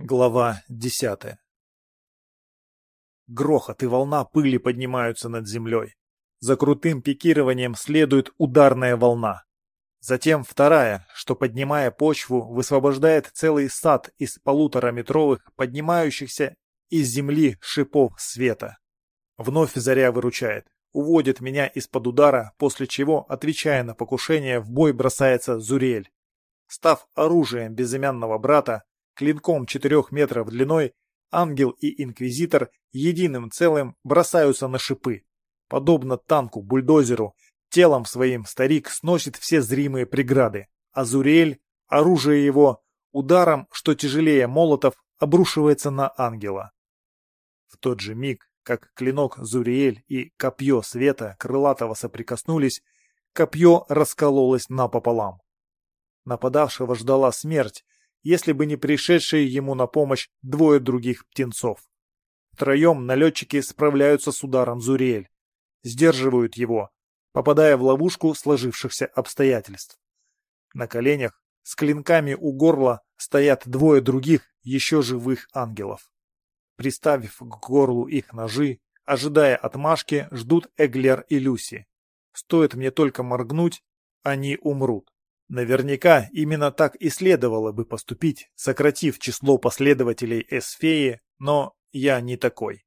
Глава десятая Грохот и волна пыли поднимаются над землей. За крутым пикированием следует ударная волна. Затем вторая, что, поднимая почву, высвобождает целый сад из полутораметровых, поднимающихся из земли шипов света. Вновь заря выручает, уводит меня из-под удара, после чего, отвечая на покушение, в бой бросается Зурель. Став оружием безымянного брата, клинком четырех метров длиной, ангел и инквизитор единым целым бросаются на шипы. Подобно танку-бульдозеру, телом своим старик сносит все зримые преграды, а Зуриэль, оружие его, ударом, что тяжелее молотов, обрушивается на ангела. В тот же миг, как клинок Зуриэль и копье света крылатого соприкоснулись, копье раскололось напополам. Нападавшего ждала смерть, если бы не пришедшие ему на помощь двое других птенцов. Втроем налетчики справляются с ударом Зуриэль, сдерживают его, попадая в ловушку сложившихся обстоятельств. На коленях, с клинками у горла, стоят двое других, еще живых ангелов. Приставив к горлу их ножи, ожидая отмашки, ждут Эглер и Люси. Стоит мне только моргнуть, они умрут. Наверняка именно так и следовало бы поступить, сократив число последователей Эсфеи, но я не такой.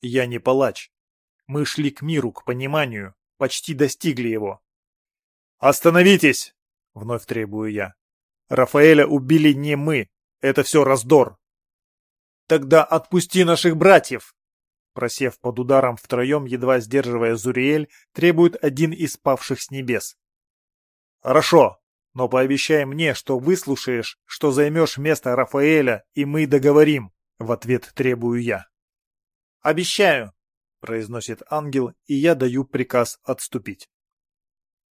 Я не палач. Мы шли к миру, к пониманию, почти достигли его. «Остановитесь!» — вновь требую я. «Рафаэля убили не мы, это все раздор». «Тогда отпусти наших братьев!» Просев под ударом втроем, едва сдерживая Зуриэль, требует один из павших с небес. «Хорошо, но пообещай мне, что выслушаешь, что займешь место Рафаэля, и мы договорим, — в ответ требую я. «Обещаю», — произносит ангел, и я даю приказ отступить.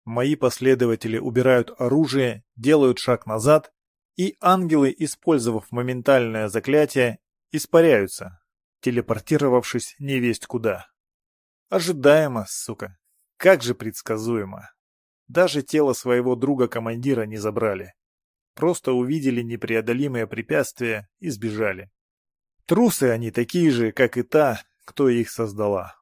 Мои последователи убирают оружие, делают шаг назад, и ангелы, использовав моментальное заклятие, испаряются, телепортировавшись невесть куда. Ожидаемо, сука. Как же предсказуемо. Даже тело своего друга-командира не забрали. Просто увидели непреодолимое препятствие и сбежали. Трусы они такие же, как и та, кто их создала.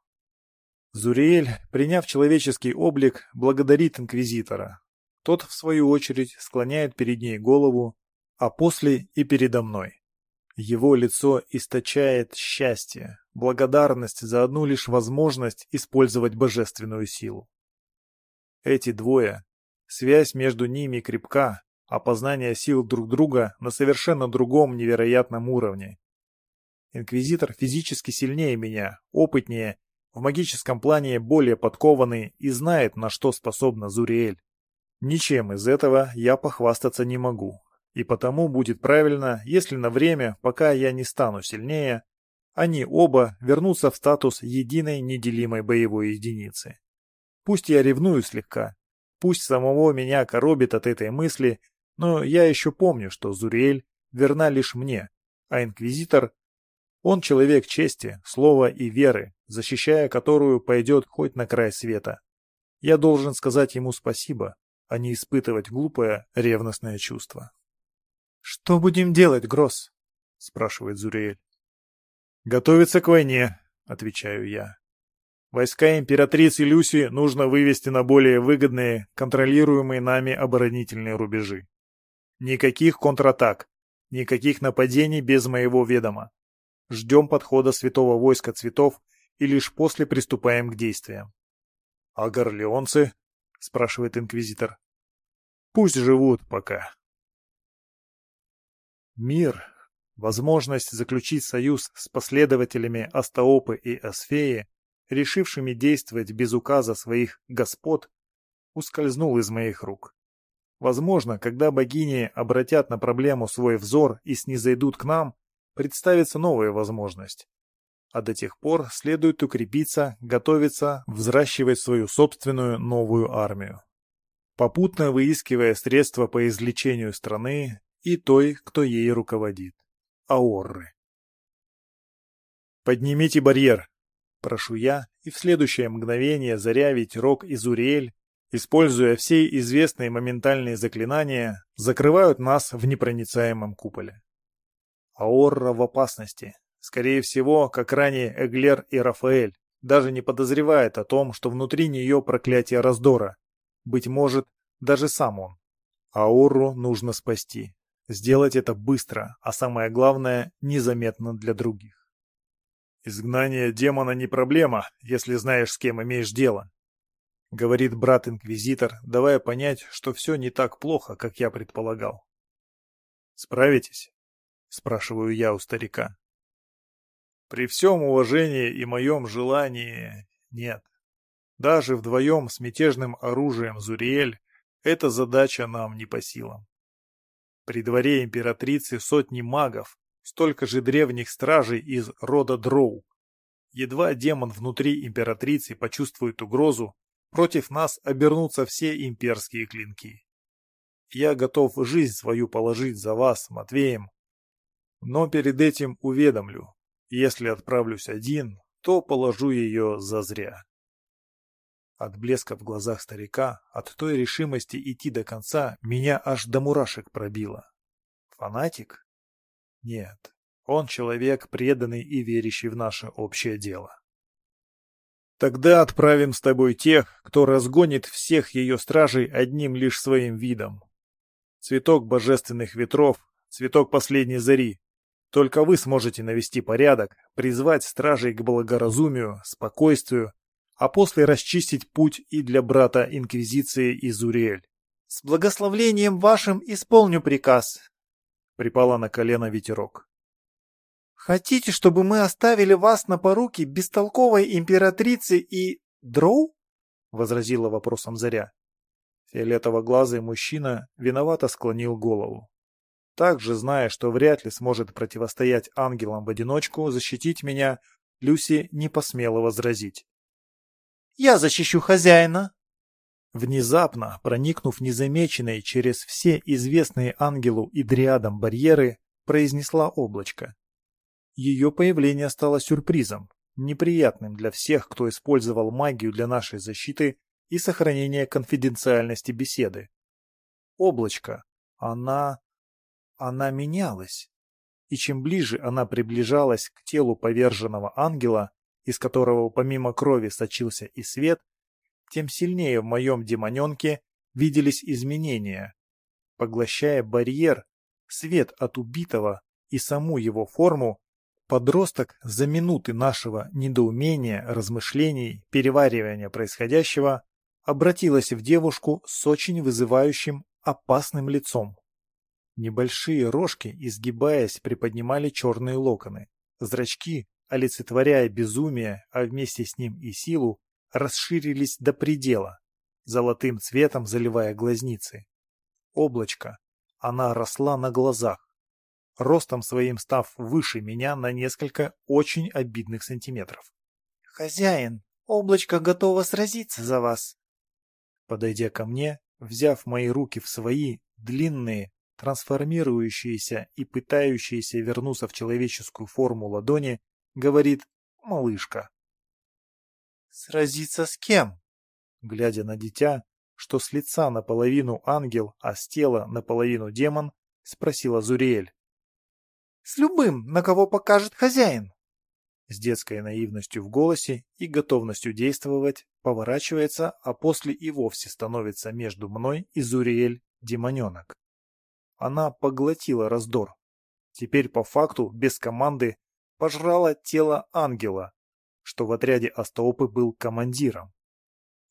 Зуриэль, приняв человеческий облик, благодарит инквизитора. Тот, в свою очередь, склоняет перед ней голову, а после и передо мной. Его лицо источает счастье, благодарность за одну лишь возможность использовать божественную силу. Эти двое, связь между ними крепка, а познание сил друг друга на совершенно другом невероятном уровне. Инквизитор физически сильнее меня, опытнее, в магическом плане более подкованный и знает, на что способна Зуриэль. Ничем из этого я похвастаться не могу, и потому будет правильно, если на время, пока я не стану сильнее, они оба вернутся в статус единой неделимой боевой единицы. Пусть я ревную слегка, пусть самого меня коробит от этой мысли, но я еще помню, что Зуриэль верна лишь мне, а Инквизитор — он человек чести, слова и веры, защищая которую пойдет хоть на край света. Я должен сказать ему спасибо, а не испытывать глупое ревностное чувство. — Что будем делать, Гросс? — спрашивает Зуриэль. — Готовиться к войне, — отвечаю я. Войска императрицы Люси нужно вывести на более выгодные, контролируемые нами оборонительные рубежи. Никаких контратак, никаких нападений без моего ведома. Ждем подхода святого войска цветов и лишь после приступаем к действиям. — А горлеонцы? — спрашивает инквизитор. — Пусть живут пока. Мир, возможность заключить союз с последователями Астаопы и Асфеи решившими действовать без указа своих господ, ускользнул из моих рук. Возможно, когда богини обратят на проблему свой взор и снизойдут к нам, представится новая возможность. А до тех пор следует укрепиться, готовиться, взращивать свою собственную новую армию. Попутно выискивая средства по излечению страны и той, кто ей руководит. Аорры. «Поднимите барьер!» Прошу я, и в следующее мгновение заря, ветерок и Зуриэль, используя все известные моментальные заклинания, закрывают нас в непроницаемом куполе. Аорра в опасности. Скорее всего, как ранее Эглер и Рафаэль, даже не подозревает о том, что внутри нее проклятие раздора. Быть может, даже сам он. Аорру нужно спасти. Сделать это быстро, а самое главное, незаметно для других. «Изгнание демона не проблема, если знаешь, с кем имеешь дело», — говорит брат-инквизитор, давая понять, что все не так плохо, как я предполагал. «Справитесь?» — спрашиваю я у старика. «При всем уважении и моем желании нет. Даже вдвоем с мятежным оружием Зуриэль эта задача нам не по силам. При дворе императрицы сотни магов, столько же древних стражей из рода Дроу. Едва демон внутри императрицы почувствует угрозу, против нас обернутся все имперские клинки. Я готов жизнь свою положить за вас, Матвеем, но перед этим уведомлю, если отправлюсь один, то положу ее зазря. От блеска в глазах старика, от той решимости идти до конца, меня аж до мурашек пробило. Фанатик? Нет, он человек, преданный и верящий в наше общее дело. Тогда отправим с тобой тех, кто разгонит всех ее стражей одним лишь своим видом. Цветок божественных ветров, цветок последней зари. Только вы сможете навести порядок, призвать стражей к благоразумию, спокойствию, а после расчистить путь и для брата Инквизиции Изуриэль. «С благословлением вашим исполню приказ», — припала на колено ветерок. Хотите, чтобы мы оставили вас на поруки бестолковой императрицы и... Дроу? — возразила вопросом Заря. Фиолетово-глазый мужчина виновато склонил голову. Также, зная, что вряд ли сможет противостоять ангелам в одиночку, защитить меня, Люси не посмела возразить. «Я защищу хозяина!» Внезапно, проникнув незамеченной через все известные ангелу и дриадам барьеры, произнесла облачко. Ее появление стало сюрпризом, неприятным для всех, кто использовал магию для нашей защиты и сохранения конфиденциальности беседы. Облачко. Она... она менялась. И чем ближе она приближалась к телу поверженного ангела, из которого помимо крови сочился и свет, тем сильнее в моем демоненке виделись изменения. Поглощая барьер, свет от убитого и саму его форму, Подросток за минуты нашего недоумения, размышлений, переваривания происходящего обратилась в девушку с очень вызывающим, опасным лицом. Небольшие рожки, изгибаясь, приподнимали черные локоны. Зрачки, олицетворяя безумие, а вместе с ним и силу, расширились до предела, золотым цветом заливая глазницы. Облачко. Она росла на глазах ростом своим став выше меня на несколько очень обидных сантиметров. «Хозяин, облачко готово сразиться за вас!» Подойдя ко мне, взяв мои руки в свои, длинные, трансформирующиеся и пытающиеся вернуться в человеческую форму ладони, говорит «малышка». «Сразиться с кем?» Глядя на дитя, что с лица наполовину ангел, а с тела наполовину демон, спросила Зуриэль. С любым, на кого покажет хозяин. С детской наивностью в голосе и готовностью действовать поворачивается, а после и вовсе становится между мной и Зуриэль демоненок. Она поглотила раздор. Теперь по факту, без команды, пожрала тело ангела, что в отряде Астаопы был командиром.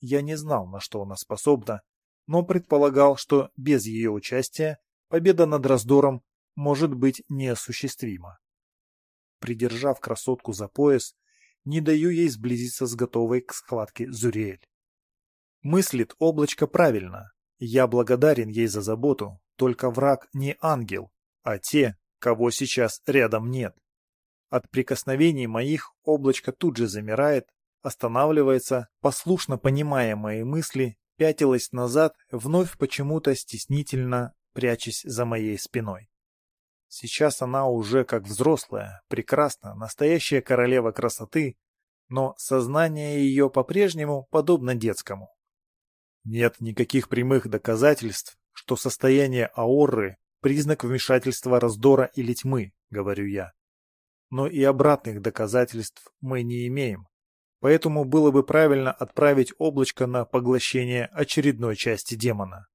Я не знал, на что она способна, но предполагал, что без ее участия победа над раздором может быть неосуществимо. Придержав красотку за пояс, не даю ей сблизиться с готовой к схватке Зуриэль. Мыслит облачко правильно. Я благодарен ей за заботу, только враг не ангел, а те, кого сейчас рядом нет. От прикосновений моих облачко тут же замирает, останавливается, послушно понимая мои мысли, пятилась назад, вновь почему-то стеснительно прячась за моей спиной. Сейчас она уже как взрослая, прекрасна, настоящая королева красоты, но сознание ее по-прежнему подобно детскому. Нет никаких прямых доказательств, что состояние ауры – признак вмешательства раздора или тьмы, говорю я. Но и обратных доказательств мы не имеем. Поэтому было бы правильно отправить облачко на поглощение очередной части демона.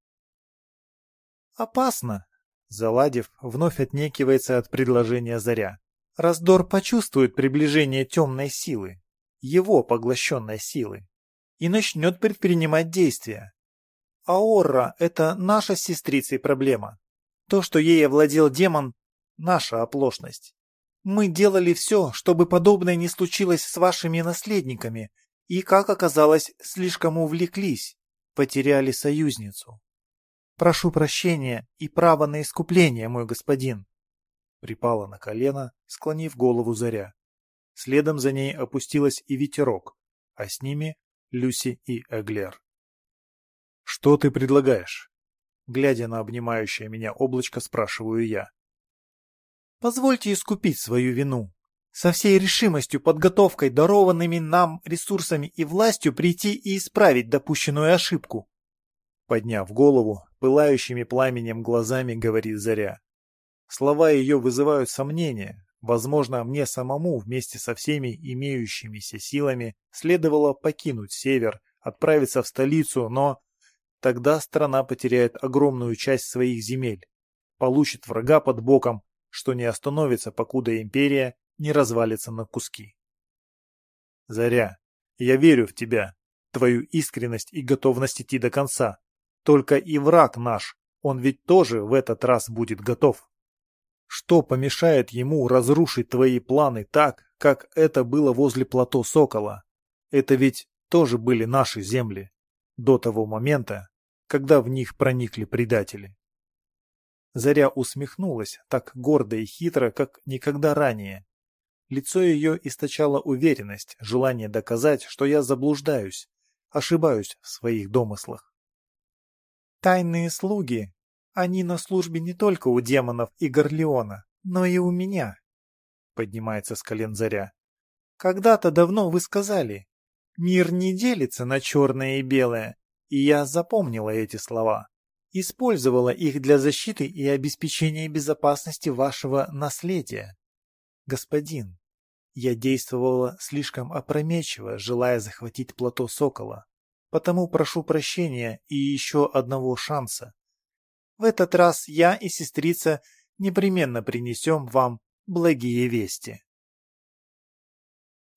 «Опасно!» Заладив, вновь отнекивается от предложения Заря. Раздор почувствует приближение темной силы, его поглощенной силы, и начнет предпринимать действия. Аорра — это наша с сестрицей проблема. То, что ей овладел демон — наша оплошность. Мы делали все, чтобы подобное не случилось с вашими наследниками, и, как оказалось, слишком увлеклись, потеряли союзницу. Прошу прощения и право на искупление, мой господин. Припала на колено, склонив голову Заря. Следом за ней опустилась и ветерок, а с ними Люси и Эглер. «Что ты предлагаешь?» Глядя на обнимающее меня облачко, спрашиваю я. Позвольте искупить свою вину. Со всей решимостью, подготовкой, дарованными нам ресурсами и властью прийти и исправить допущенную ошибку. Подняв голову, пылающими пламенем глазами говорит Заря. Слова ее вызывают сомнения. Возможно, мне самому вместе со всеми имеющимися силами следовало покинуть север, отправиться в столицу, но тогда страна потеряет огромную часть своих земель, получит врага под боком что не остановится, покуда империя не развалится на куски. Заря, я верю в тебя, твою искренность и готовность идти до конца. Только и враг наш, он ведь тоже в этот раз будет готов. Что помешает ему разрушить твои планы так, как это было возле плато Сокола? Это ведь тоже были наши земли, до того момента, когда в них проникли предатели. Заря усмехнулась так гордо и хитро, как никогда ранее. Лицо ее источало уверенность, желание доказать, что я заблуждаюсь, ошибаюсь в своих домыслах. Тайные слуги, они на службе не только у демонов и Горлеона, но и у меня. Поднимается с колен Заря. Когда-то давно вы сказали, мир не делится на черное и белое, и я запомнила эти слова использовала их для защиты и обеспечения безопасности вашего наследия. Господин, я действовала слишком опрометчиво, желая захватить плато Сокола, потому прошу прощения и еще одного шанса. В этот раз я и сестрица непременно принесем вам благие вести.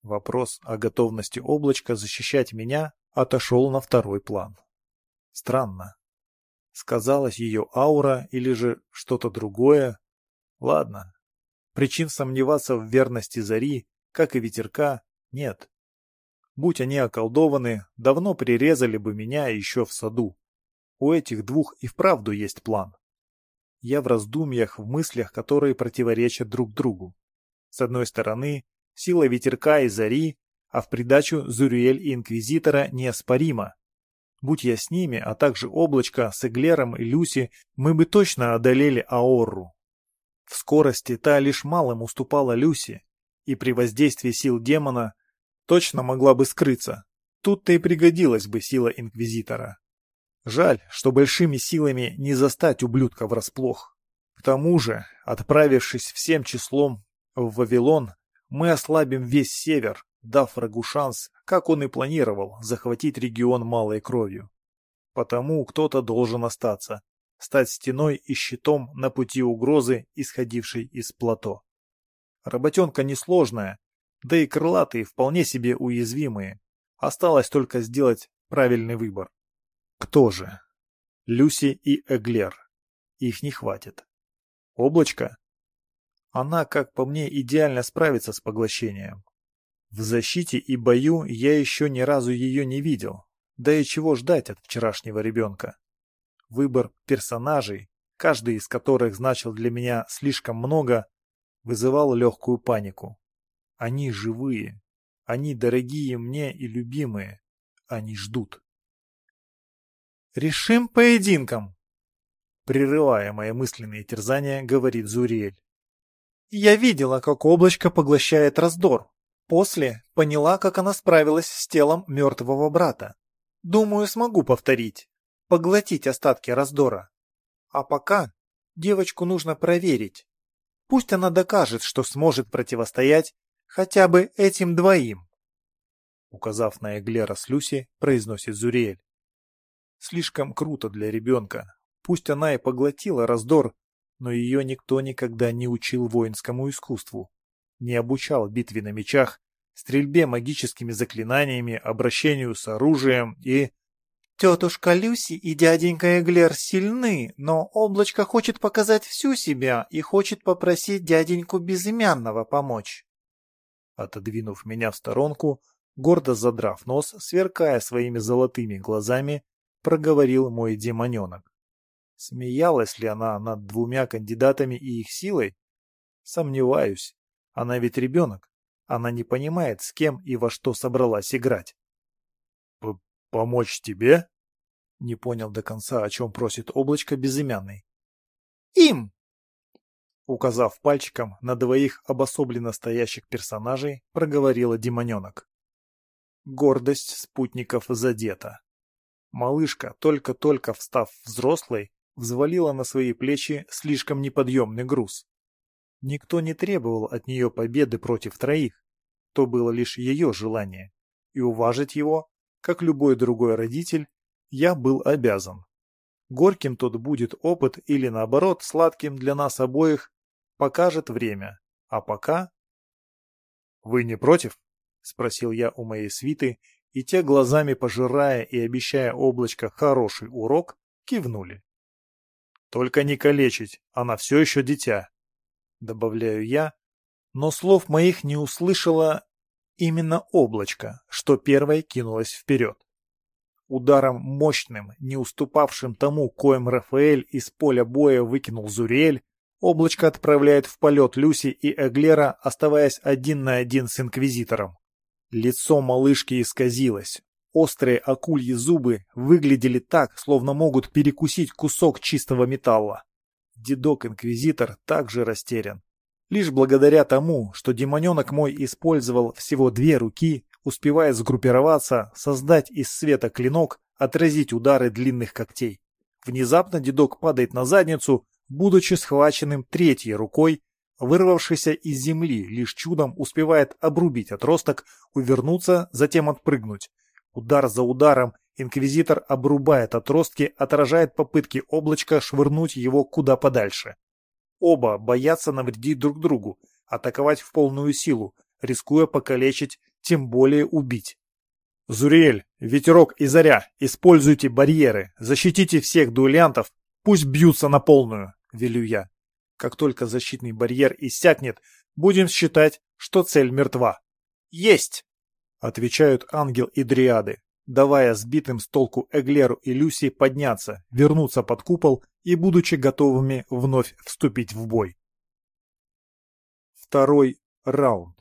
Вопрос о готовности облачка защищать меня отошел на второй план. Странно. Сказалась ее аура или же что-то другое? Ладно. Причин сомневаться в верности Зари, как и ветерка, нет. Будь они околдованы, давно прирезали бы меня еще в саду. У этих двух и вправду есть план. Я в раздумьях, в мыслях, которые противоречат друг другу. С одной стороны, сила ветерка и зари, а в придачу Зурюэль и Инквизитора неоспорима. Будь я с ними, а также облачко с Эглером и Люси, мы бы точно одолели Аорру. В скорости та лишь малым уступала Люси, и при воздействии сил демона точно могла бы скрыться. Тут-то и пригодилась бы сила Инквизитора. Жаль, что большими силами не застать ублюдка врасплох. К тому же, отправившись всем числом в Вавилон, мы ослабим весь север, дав врагу шанс, как он и планировал, захватить регион малой кровью. Потому кто-то должен остаться, стать стеной и щитом на пути угрозы, исходившей из плато. Работенка несложная, да и крылатые вполне себе уязвимые. Осталось только сделать правильный выбор. Кто же? Люси и Эглер. Их не хватит. Облачко? Она, как по мне, идеально справится с поглощением. В защите и бою я еще ни разу ее не видел. Да и чего ждать от вчерашнего ребенка? Выбор персонажей, каждый из которых значил для меня слишком много, вызывал легкую панику. Они живые. Они дорогие мне и любимые. Они ждут. «Решим поединком!» Прерывая мои мысленные терзания, говорит Зуриэль. «Я видела, как облачко поглощает раздор. После поняла, как она справилась с телом мертвого брата. Думаю, смогу повторить. Поглотить остатки раздора. А пока девочку нужно проверить. Пусть она докажет, что сможет противостоять хотя бы этим двоим. Указав на Эглера с Люси, произносит Зуриэль. Слишком круто для ребенка. Пусть она и поглотила раздор, но ее никто никогда не учил воинскому искусству, не обучал битве на мечах, стрельбе магическими заклинаниями, обращению с оружием и... Тетушка Люси и дяденька Эглер сильны, но облачко хочет показать всю себя и хочет попросить дяденьку Безымянного помочь. Отодвинув меня в сторонку, гордо задрав нос, сверкая своими золотыми глазами, проговорил мой демоненок. Смеялась ли она над двумя кандидатами и их силой? Сомневаюсь. Она ведь ребенок. Она не понимает, с кем и во что собралась играть. П «Помочь тебе?» Не понял до конца, о чем просит облачко безымянный. «Им!» Указав пальчиком на двоих обособленно стоящих персонажей, проговорила демоненок. Гордость спутников задета. Малышка, только-только встав взрослой, взвалила на свои плечи слишком неподъемный груз. Никто не требовал от нее победы против троих, то было лишь ее желание, и уважить его, как любой другой родитель, я был обязан. Горьким тот будет опыт или, наоборот, сладким для нас обоих, покажет время. А пока... «Вы не против?» — спросил я у моей свиты, и те, глазами пожирая и обещая облачко хороший урок, кивнули. Только не калечить, она все еще дитя. Добавляю я, но слов моих не услышала именно облачко, что первой кинулось вперед. Ударом мощным, не уступавшим тому, коем Рафаэль из поля боя выкинул Зуриэль, облачко отправляет в полет Люси и Эглера, оставаясь один на один с Инквизитором. Лицо малышки исказилось, Острые акульи зубы выглядели так, словно могут перекусить кусок чистого металла. Дедок-инквизитор также растерян. Лишь благодаря тому, что демоненок мой использовал всего две руки, успевая сгруппироваться, создать из света клинок, отразить удары длинных когтей. Внезапно дедок падает на задницу, будучи схваченным третьей рукой, вырвавшийся из земли, лишь чудом успевает обрубить отросток, увернуться, затем отпрыгнуть. Удар за ударом инквизитор обрубает отростки, отражает попытки облачка швырнуть его куда подальше. Оба боятся навредить друг другу, атаковать в полную силу, рискуя покалечить, тем более убить. Зуриэль, Ветерок и Заря, используйте барьеры, защитите всех дуэлянтов, пусть бьются на полную, велю я. Как только защитный барьер иссякнет, будем считать, что цель мертва. Есть! Отвечают ангел и дриады, давая сбитым с толку Эглеру и Люси подняться, вернуться под купол и будучи готовыми вновь вступить в бой. Второй раунд.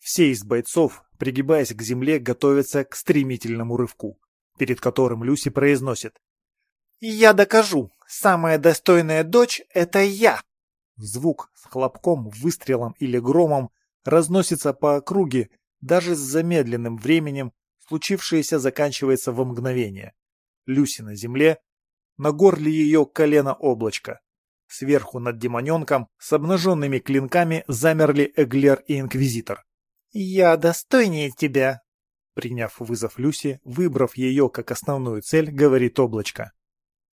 Все из бойцов, пригибаясь к земле, готовятся к стремительному рывку, перед которым Люси произносит «Я докажу, самая достойная дочь — это я!» Звук с хлопком, выстрелом или громом разносится по округе, даже с замедленным временем случившееся заканчивается во мгновение. Люси на земле, на горле ее колено облачко. Сверху над демоненком с обнаженными клинками замерли Эглер и Инквизитор. «Я достойнее тебя!» Приняв вызов Люси, выбрав ее как основную цель, говорит облачко.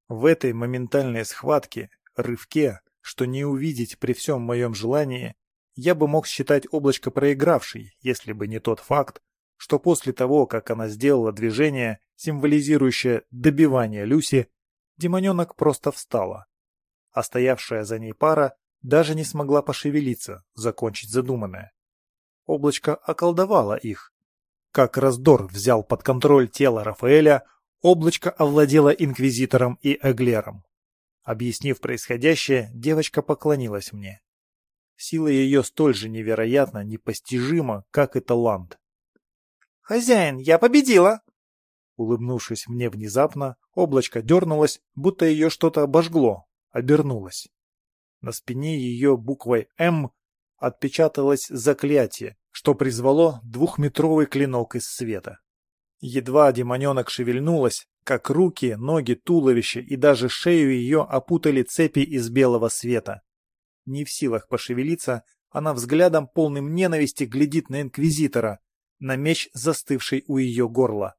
В этой моментальной схватке, рывке, что не увидеть при всем моем желании, я бы мог считать облачко проигравшей, если бы не тот факт, что после того, как она сделала движение, символизирующее добивание Люси, демоненок просто встала. А стоявшая за ней пара даже не смогла пошевелиться, закончить задуманное. Облачко околдовало их. Как раздор взял под контроль тело Рафаэля, облачко овладело инквизитором и Эглером. Объяснив происходящее, девочка поклонилась мне. Сила ее столь же невероятна, непостижима, как и талант. «Хозяин, я победила!» Улыбнувшись мне внезапно, облачко дернулось, будто ее что-то обожгло, обернулось. На спине ее буквой «М» отпечаталось заклятие, что призвало двухметровый клинок из света. Едва демоненок шевельнулась, как руки, ноги, туловище и даже шею ее опутали цепи из белого света. Не в силах пошевелиться, она взглядом полным ненависти глядит на Инквизитора, на меч, застывший у ее горла.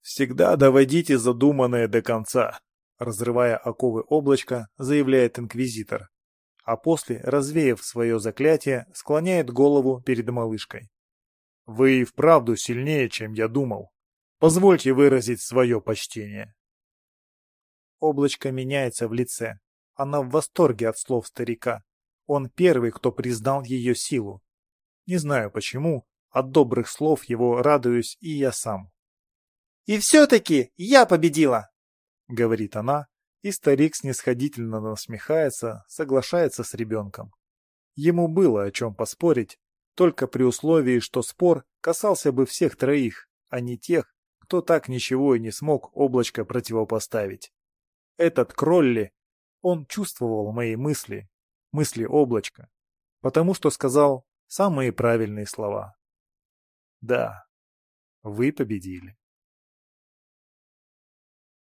«Всегда доводите задуманное до конца», — разрывая оковы облачка, заявляет Инквизитор. А после, развеяв свое заклятие, склоняет голову перед малышкой. «Вы и вправду сильнее, чем я думал. Позвольте выразить свое почтение». Облачко меняется в лице. Она в восторге от слов старика. Он первый, кто признал ее силу. Не знаю почему, от добрых слов его радуюсь и я сам. «И все-таки я победила!» — говорит она, и старик снисходительно насмехается, соглашается с ребенком. Ему было о чем поспорить, только при условии, что спор касался бы всех троих, а не тех, кто так ничего и не смог облачко противопоставить. Этот Кролли, он чувствовал мои мысли, мысли облачка, потому что сказал самые правильные слова. Да, вы победили.